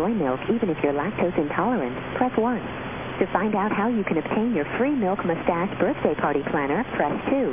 soy milk even if you're lactose intolerant, press 1. To find out how you can obtain your free Milk Mustache birthday party planner, press 2.